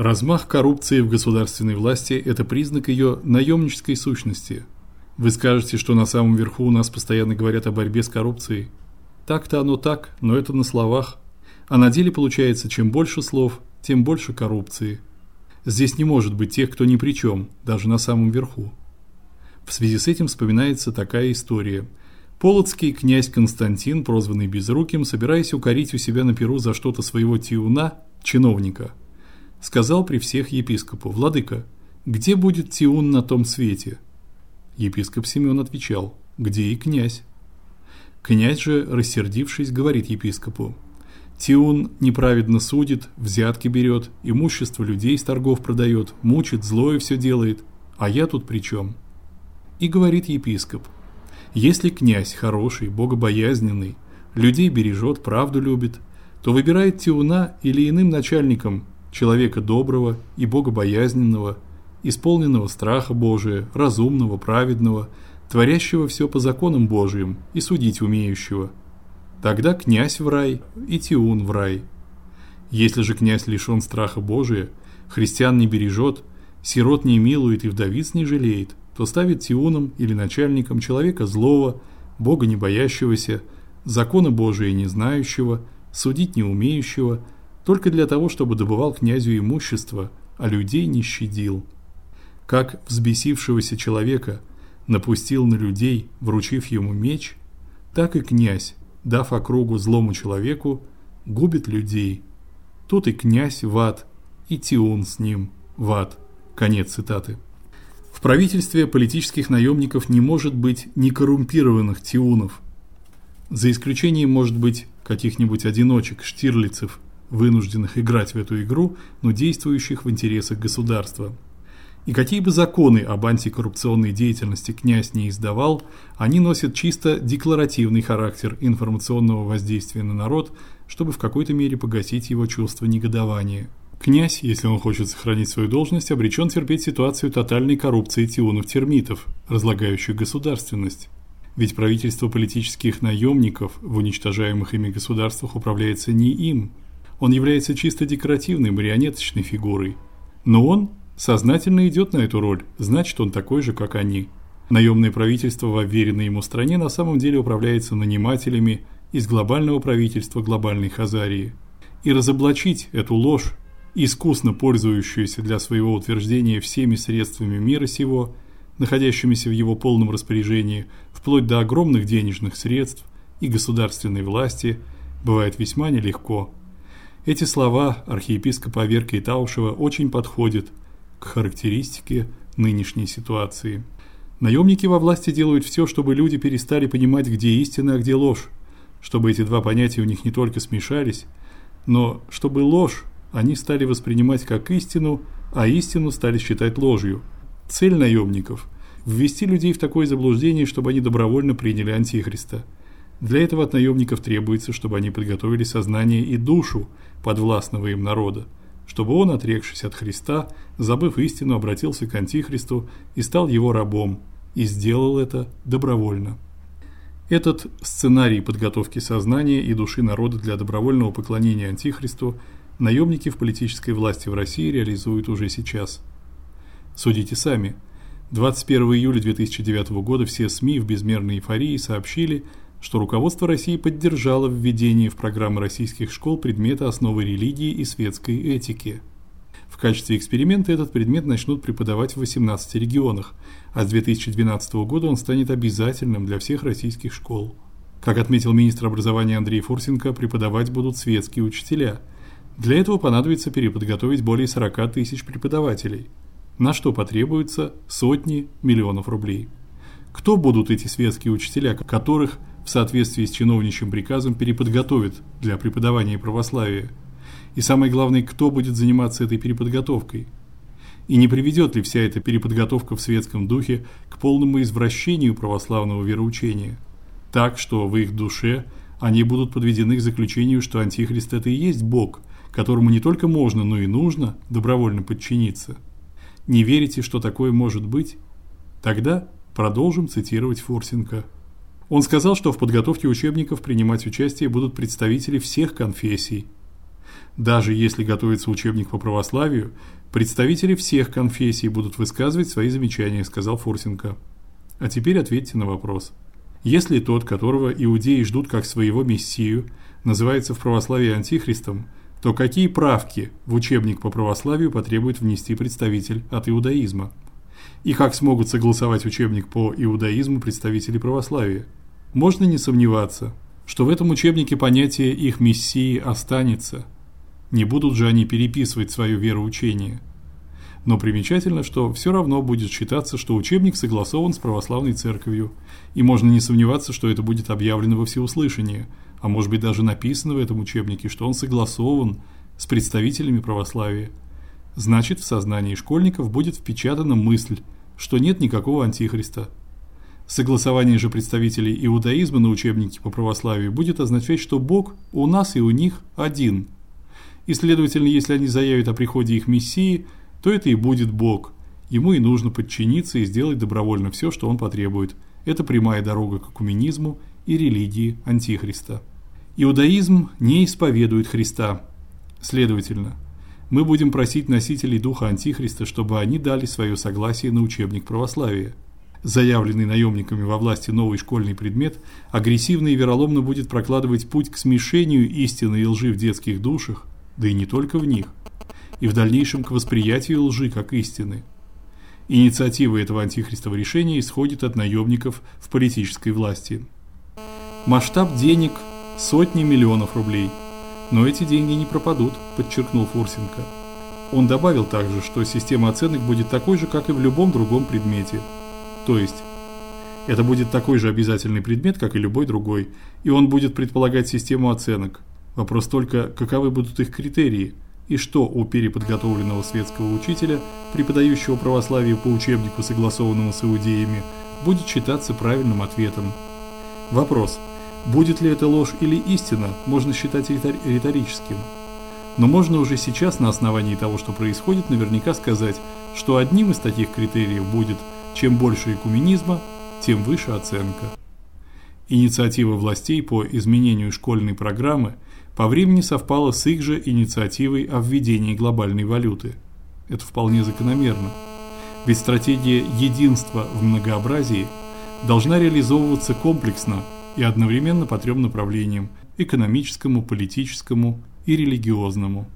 Размах коррупции в государственной власти это признак ее наемнической сущности. Вы скажете, что на самом верху у нас постоянно говорят о борьбе с коррупцией. Так-то оно так, но это на словах. А на деле получается, чем больше слов, тем больше коррупции. Здесь не может быть тех, кто ни при чем, даже на самом верху. В связи с этим вспоминается такая история. Полоцкий князь Константин, прозванный Безруким, собираясь укорить у себя на перу за что-то своего тиуна, чиновника, сказал при всех епископу: "Владыка, где будет тиун на том свете?" Епископ Симеон отвечал: "Где и князь?" Князь же, рассердившись, говорит епископу: Тиун неправедно судит, взятки берет, имущество людей с торгов продает, мучит, злое все делает. А я тут при чем? И говорит епископ: если князь хороший, богобоязненный, людей бережет, правду любит, то выбирает Тиуна или иным начальником человека доброго и богобоязненного, исполненного страха Божия, разумного, праведного, творящего все по законам Божиим и судить умеющего. Тогда князь в рай и Тиун в рай. Если же князь лишён страха Божия, христиан не бережет, сирот не милует и вдовиц не жалеет, то ставит Тиуном или начальником человека злого, Бога не боящегося, закона Божия не знающего, судить не умеющего, только для того, чтобы добывал князю имущество, а людей не щадил. Как взбесившегося человека напустил на людей, вручив ему меч, так и князь дав округу злому человеку, губит людей. Тут и князь в ад, и Тиун с ним в ад. Конец цитаты. В правительстве политических наемников не может быть некоррумпированных тиунов. За исключением, может быть, каких-нибудь одиночек, штирлицев, вынужденных играть в эту игру, но действующих в интересах государства. И какие бы законы об антикоррупционной деятельности князь не издавал, они носят чисто декларативный характер информационного воздействия на народ, чтобы в какой-то мере погасить его чувство негодования. Князь, если он хочет сохранить свою должность, обречен терпеть ситуацию тотальной коррупции тиунов-термитов, разлагающих государственность. Ведь правительство политических наемников в уничтожаемых ими государствах управляется не им. Он является чисто декоративной марионеточной фигурой. Но он сознательно идет на эту роль, значит, он такой же, как они. Наемное правительство в уверенной ему стране на самом деле управляется нанимателями из глобального правительства глобальной Хазарии. И разоблачить эту ложь, искусно пользующуюся для своего утверждения всеми средствами мира сего, находящимися в его полном распоряжении, вплоть до огромных денежных средств и государственной власти, бывает весьма нелегко. Эти слова архиепископа Аверка и Таушева очень подходят к характеристике нынешней ситуации. Наемники во власти делают все, чтобы люди перестали понимать, где истина, а где ложь, чтобы эти два понятия у них не только смешались, но чтобы ложь они стали воспринимать как истину, а истину стали считать ложью. Цель наемников – ввести людей в такое заблуждение, чтобы они добровольно приняли антихриста. Для этого от наемников требуется, чтобы они подготовили сознание и душу подвластного им народа чтобы он, отрекшись от Христа, забыв истину, обратился к антихристу и стал его рабом, и сделал это добровольно. Этот сценарий подготовки сознания и души народа для добровольного поклонения антихристу наемники в политической власти в России реализуют уже сейчас. Судите сами. 21 июля 2009 года все СМИ в безмерной эйфории сообщили, что руководство России поддержало введение в программы российских школ предмета основы религии и светской этики. В качестве эксперимента этот предмет начнут преподавать в 18 регионах, а с 2012 года он станет обязательным для всех российских школ. Как отметил министр образования Андрей Фурсенко, преподавать будут светские учителя. Для этого понадобится переподготовить более 40 тысяч преподавателей, на что потребуется сотни миллионов рублей. Кто будут эти светские учителя, которых в соответствии с чиновничьим приказом переподготовят для преподавания православия. И самое главное, кто будет заниматься этой переподготовкой? И не приведет ли вся эта переподготовка в светском духе к полному извращению православного вероучения, так что в их душе они будут подведены к заключению, что антихрист это и есть Бог, которому не только можно, но и нужно добровольно подчиниться. Не верите, что такое может быть? Тогда продолжим цитировать Форсенко. Он сказал, что в подготовке учебников принимать участие будут представители всех конфессий. Даже если готовится учебник по православию, представители всех конфессий будут высказывать свои замечания, сказал Фурсенко. А теперь ответьте на вопрос. Если тот, которого иудеи ждут как своего мессию, называется в православии антихристом, то какие правки в учебник по православию потребует внести представитель от иудаизма? И как смогут согласовать учебник по иудаизму представители православия? Можно не сомневаться, что в этом учебнике понятие их мессии останется. Не будут же они переписывать свое вероучение. Но примечательно, что все равно будет считаться, что учебник согласован с православной церковью, и можно не сомневаться, что это будет объявлено во всеуслышание, а может быть даже написано в этом учебнике, что он согласован с представителями православия. Значит, в сознании школьников будет впечатана мысль, что нет никакого антихриста. Согласование же представителей иудаизма на учебнике по православию будет означать, что Бог у нас и у них один. И следовательно, если они заявят о приходе их мессии – то это и будет Бог. Ему и нужно подчиниться и сделать добровольно все, что он потребует. Это прямая дорога к экуменизму и религии антихриста. Иудаизм не исповедует Христа. Следовательно, мы будем просить носителей духа антихриста, чтобы они дали свое согласие на учебник православия. Заявленный наемниками во власти новый школьный предмет агрессивно и вероломно будет прокладывать путь к смешению истины и лжи в детских душах, да и не только в них и в дальнейшем к восприятию лжи как истины. Инициатива этого антихристового решения исходит от наемников в политической власти. Масштаб денег сотни миллионов рублей. Но эти деньги не пропадут, подчеркнул Фурсенко. Он добавил также, что система оценок будет такой же, как и в любом другом предмете. То есть это будет такой же обязательный предмет, как и любой другой, и он будет предполагать систему оценок. Вопрос только, каковы будут их критерии – и что у переподготовленного светского учителя, преподающего православие по учебнику, согласованному с иудеями, будет считаться правильным ответом. Вопрос: будет ли это ложь или истина, можно считать риторическим. Но можно уже сейчас на основании того, что происходит, наверняка сказать, что одним из таких критериев будет чем больше экуменизма, тем выше оценка. Инициатива властей по изменению школьной программы – по времени совпало с их же инициативой о введении глобальной валюты. Это вполне закономерно. Ведь стратегия единства в многообразии должна реализовываться комплексно и одновременно по трем направлениям: экономическому, политическому и религиозному.